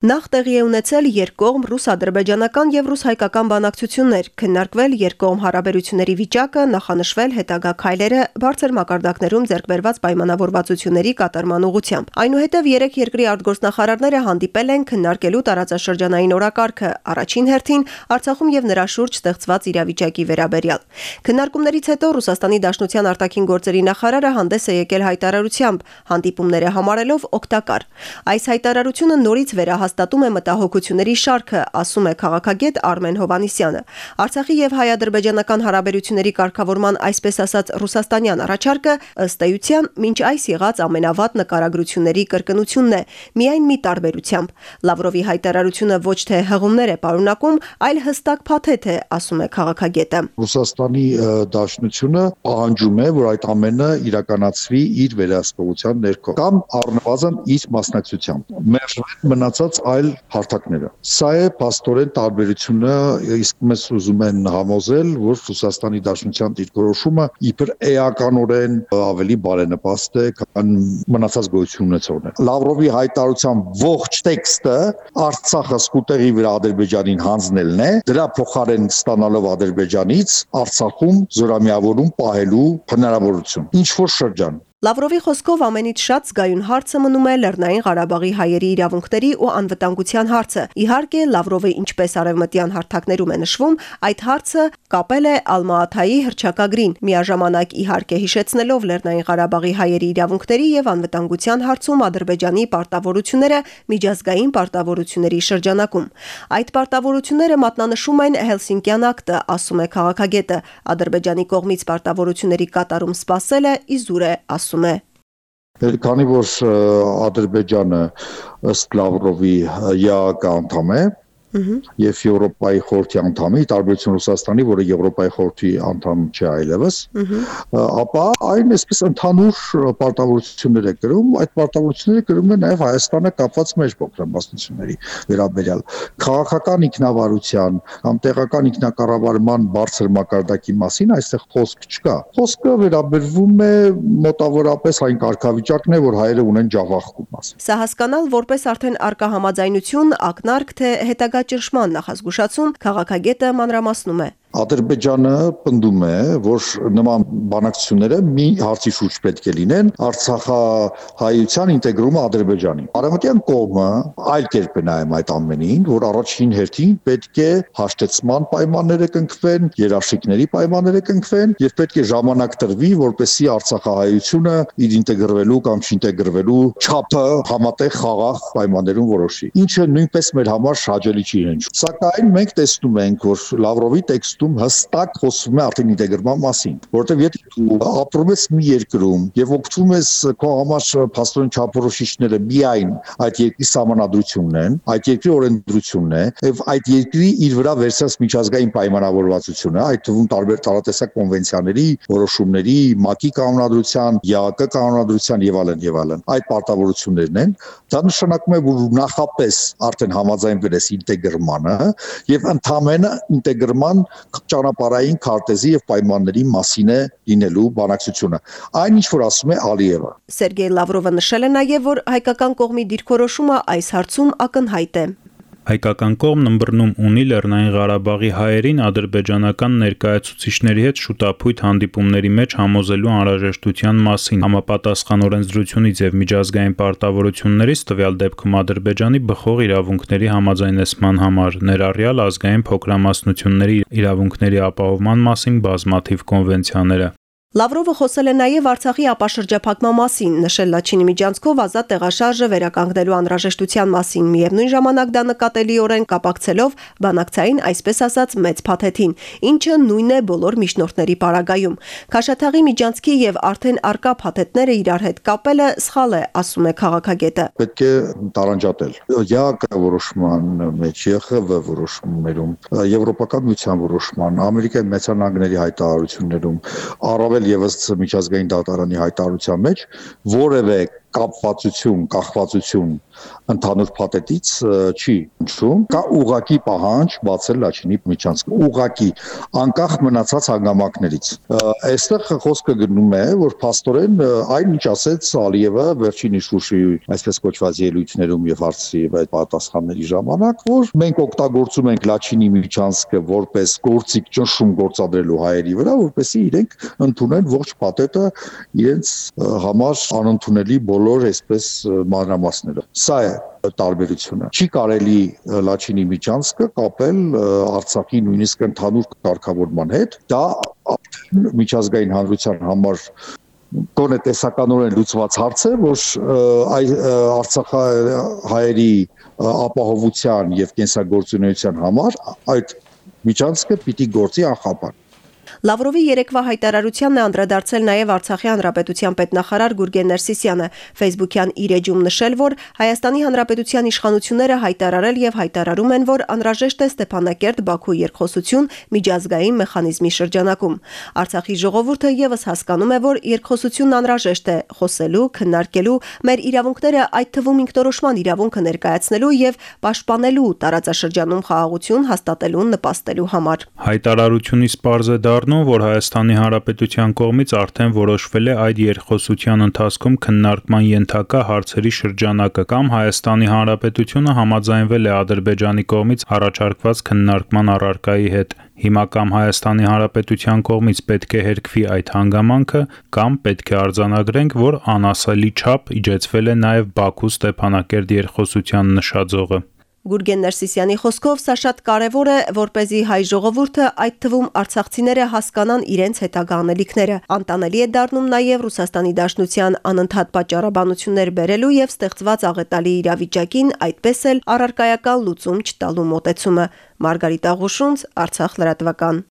Նախ տեղի է ունեցել երկկողմ ռուս-ադրբեջանական եւ ռուս-հայկական բանակցություններ, քննարկվել երկկողմ հարաբերությունների վիճակը, նախանշվել հետագա քայլերը բարձր մակարդակներում ձեռքբերված պայմանավորվածությունների կատարման ուղղությամբ։ Այնուհետև երեք երկրի արտգործնախարարները հանդիպել են քննարկելու տարածաշրջանային օրակարգը, առաջին հերթին Արցախում եւ նրա շուրջ ստեղծված իրավիճակի վերաբերյալ։ Քննարկումներից հետո Ռուսաստանի Դաշնության արտաքին գործերի նախարարը հանդես է եկել հայտարարությամբ, հանդիպումները համարելով օգտակար։ Այս հայտարարությունը նորից վերահաս հաստատում է մտահոգությունների շարքը, ասում է քաղաքագետ Արմեն Հովանիսյանը։ Արցախի եւ հայ-ադրբեջանական հարաբերությունների կարգավորման այսպես ասած ռուսաստանյան առաջարկը ըստ էության մինչ այս եղած ամենավատ նկարագրությունների կրկնությունն է, միայն մի տարբերությամբ։ Լավրովի հայտարարությունը ոչ թե հղումներ է պարունակում, այլ հստակ փաթեթ է, ասում է քաղաքագետը։ Ռուսաստանի դաշնությունը պահանջում է, որ այդ ամենը իրականացվի իր վերահսկողության ներքո կամ առնվազն իր մասնակցությամբ։ Մեր մնացած այլ հարթակները։ Սա է աստորեն տարբերությունը, իսկ մեզ ուզում են համոզել, որ Ռուսաստանի Դաշնության դիրքորոշումը իբր էականորեն ավելի բարենպաստ է, քան մնացած գոյություն ունեցողները։ Լավրովի հայտարարության ողջ տեքստը Արցախը սկուտերի վրա Ադրբեջանին հանձնելն է, դրա փոխարեն ստանալով Ադրբեջանից Արցախում զորամիավորում պահելու հնարավորություն։ Ինչ որ շրջան Լավրովի խոսքով ամենից շատ զգայուն հարցը մնում է Լեռնային Ղարաբաղի հայերի իրավունքների ու անվտանգության հարցը։ Իհարկե, Լավրովը ինչպես արևմտյան հարթակներում է նշվում, այդ հարցը կապել է Ալմաաթայի հրճակագրին, միաժամանակ իհարկե հիշեցնելով Լեռնային Ղարաբաղի հայերի իրավունքների եւ անվտանգության հարցում Ադրբեջանի պարտավորությունները միջազգային պարտավորությունների շրջանակում։ Այդ պարտավորությունները մատնանշում են Հելսինկյան ակտը, ասում է քաղաքագետը։ Ադրբեջանի կողմից պարտավորությունների կատարում սпасելը իզուր է, ասում ասում է Քանի որ Ադրբեջանը ըստ Լավրովի ԵԱԿ անդամ է, եւ Եվրոպայի խորհրդի անդամի, տարբերություն Ռուսաստանի, որը Եվրոպայի խորհրդի անդամ չէ այլևս, ապա այն այսպես ընդհանուր պարտավորություններ է կրում, այդ պարտավորությունները կրում է նաեւ Հայաստանը կապված մեր փոքրամասնությունների վերաբերյալ քաղաքական ինքնավարության կամ տեղական ինքնակառավարման բարձր մակարդակի մասին այստեղ խոսք չկա։ Խոսքը վերաբերվում է մոտավորապես այն կարգավիճակն է, որ հայերը ունեն ջավախքում մասին։ Սա հասկանալ որպես արդեն արկա համաձայնություն, ակնարկ թե հետագա ճնշման նախազգուշացում քաղաքագետը մանրամասնում է Ադրբեջանը պնդում է, որ նման բանակցությունները մի հարցի շուրջ պետք է լինեն Արցախահայության ինտեգրումը Ադրբեջանի։ Արևմտյան կողմը այլ կերպ է նայում այդ ամենին, որ առաջին հերթին պետք է հաշտեցման պայմանները կնքվեն, երաշխիքների պայմանները կնքվեն եւ պետք է ժամանակ տրվի, որպեսզի Արցախահայությունը իր ինտեգրվելու կամ չինտեգրվելու չափը համատեղ խաղաղ պայմաններում որոշի։ Ինչը նույնպես մեր համար հաճելի չի հնչում։ Սակայն մենք տեսնում ենք, որ Լավրովի տեքստ տեքստում հստակ խոսվում է արդեն ինտեգրման մասին, որովհետև եթե դու ապրում ես մի երկրում եւ օգտվում ես քո համար փաստորեն չափորոշիչները միայն այդ երկրի համանadrությունն են, այդ երկրի օրենսդրությունն է եւ այդ երկրի իր վրա վերցած միջազգային պայմանավորվածությունը, այդ թվում տարբեր տարատեսակ կոնվենցիաների, որոշումների, ՄԱԿ-ի կանոնադրության, ԵԱԿ կանոնադրության եւ այլն եւ այլն, այդ պարտավորություններն են, դա նշանակում է, որ նախապես արդեն համաձայնվել ես ինտեգրմանը եւ ընդհանրապես ինտեգրման ճանապարհային քարտեզի եւ պայմանների մասին է լինելու բանակցությունը։ Այն ինչ որ ասում է Ալիևը։ Սերգեյ Լավրովը նշել է նաեւ, որ հայկական կողմի դիրքորոշումը այս հարցում ակնհայտ է։ Հայկական կողմն ըմբռնում ունի Լեռնային Ղարաբաղի հայերին ադրբեջանական ներկայացուցիչների հետ շուտապույտ հանդիպումների մեջ համոզելու անհրաժեշտության մասին համապատասխան օրենսդրությունից եւ միջազգային պարտավորություններից տվյալ դեպքում Ադրբեջանի բխող իրավունքների համաձայնեցման համար ներառյալ ազգային փոքրամասնությունների իրավունքների ապահովման մասին բազմաթիվ կոնվենցիաները Լավրովը խոսել է նաև Արցախի ապաշրջափակման մասին, նշել Լաչինի միջանցքով ազատ տեղաշարժը վերականգնելու անհրաժեշտության մասին, միևնույն ժամանակ դա նկատելիորեն կապակցելով բանակցային այսպես ասած մեծ փաթեթին, ինչը նույնն է բոլոր միջնորդների պարագայում։ Քաշաթաղի միջանցքի եւ արդեն արկա փաթեթները իրար հետ կապելը սխալ է, ասում է քաղաքագետը։ Պետք է տարանջատել։ ԵԱԿ որոշման մեջ, ԵԽՎ որոշումներում, Եվրոպական միության որոշման, Ամերիկայի մեծանագների հայտարարություններում առավել եւս միջազգային դատարանի հայտարարության մեջ որևէ կապվածություն, կախվածություն ընդհանուր փաթեթից չի հնչում, կա ուղակի պահանջ բացել Լաչինի միջանցքը, ուղակի անկախ մնացած հանգամանքներից։ Այստեղ խոսքը գնում է, որ փաստորեն այն ինչ ասեց Ալիևը վերջին Իշուշի այսպես կոչված ելույթներում եւ հարցի այդ պատասխանների ժամանակ, որ մենք օգտագործում ենք Լաչինի միջանցքը որպես գործիք ճնշում գործադրելու հայերի վրա, որպեսզի իրենք ընդունեն ողջ փաթեթը իրենց համար անընդունելի բոլոր այսպես մանրամասները։ Սա է տարբերությունը։ Չի կարելի Լաչինի միջանցքը կապել Արցախի նույնիսկ ընդհանուր կարգավորման հետ։ Դա միջազգային հանրության համար կոնե տեսականորեն լուծված հարց է, որ այ Արցախահայերի ապահովության եւ կենսագործունեության համար այդ միջանցքը պիտի գործի անխափան։ Լավրովի երեկվա հայտարարությանն է անդրադարձել նաև Արցախի հանրապետության պետնախարար Գուրգեն Ներսիսյանը, Facebook-յան իր էջում նշել, որ Հայաստանի հանրապետության իշխանությունները հայտարարել եւ հայտարարում են, որ անհրաժեշտ է Ստեփանակերտ-Բաքու երկխոսություն միջազգային մեխանիզմի շրջանակում։ Արցախի ժողովուրդը եւս հասկանում է, որ երկխոսությունն անհրաժեշտ է խոսելու, քննարկելու, մեր իրավունքները, այդ թվում ինքնորոշման իրավունքը ներկայացնելու եւ պաշտպանելու տարածաշրջանում խաղաղություն հաստատելուն նպաստելու համար։ Հայտարարությունից པարզ է դառնում որ Հայաստանի Հանրապետության կողմից արդեն որոշվել է այդ երկխոսության ընթացքում քննարկման ենթակա հարցերի շրջանակը կամ Հայաստանի Հանրապետությունը համաձայնվել է Ադրբեջանի կողմից առաջարկված քննարկման առարկայի հետ։ Հիմա կամ Հայաստանի Հանրապետության կողմից պետք է հերկվի այդ հանգամանքը, կամ պետք է արձանագրենք, որ անասելի չափ իջեցվել է նաև Բաքու Ստեփանակերտ երկխոսության նշաձողը։ Գուրգեն Ներսիսյանի խոսքով սա շատ կարևոր է, որ เป զի հայ ժողովուրդը, այդ թվում արցախցիները հասկանան իրենց հետագա անելիքները։ Անտանելի է դառնում նաև Ռուսաստանի Դաշնության անընդհատ պատճառաբանություններ բերելու եւ ստեղծված աղետալի իրավիճակին այդպես էլ առարկայական լուծում չտալու մոտեցումը։ Մարգարիտ Աղուշունց, Արցախ լրատվական։